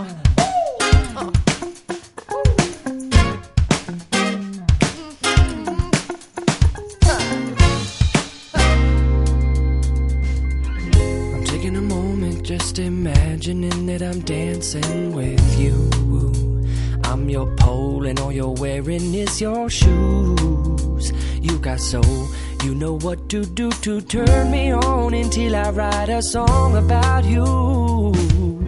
I'm taking a moment, just imagining that I'm dancing with you. I'm your pole, and all you're wearing is your shoes. You got soul, you know what to do to turn me on until I write a song about you.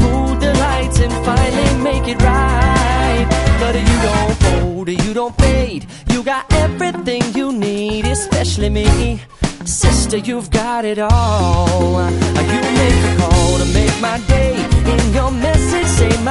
you fade. You got everything you need, especially me. Sister, you've got it all. You make the call to make my day. In your message, say my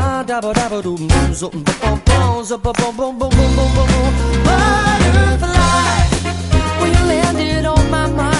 da ba. Zabba-dabba, ba-dabba-dum, zup, ba-ba, dabba-dabba-dum, zup, ba-bum-bum, zup, ba-bum-bum-bum-bum-bum-bum. Butterfly, when you landed on my mind,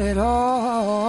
it all.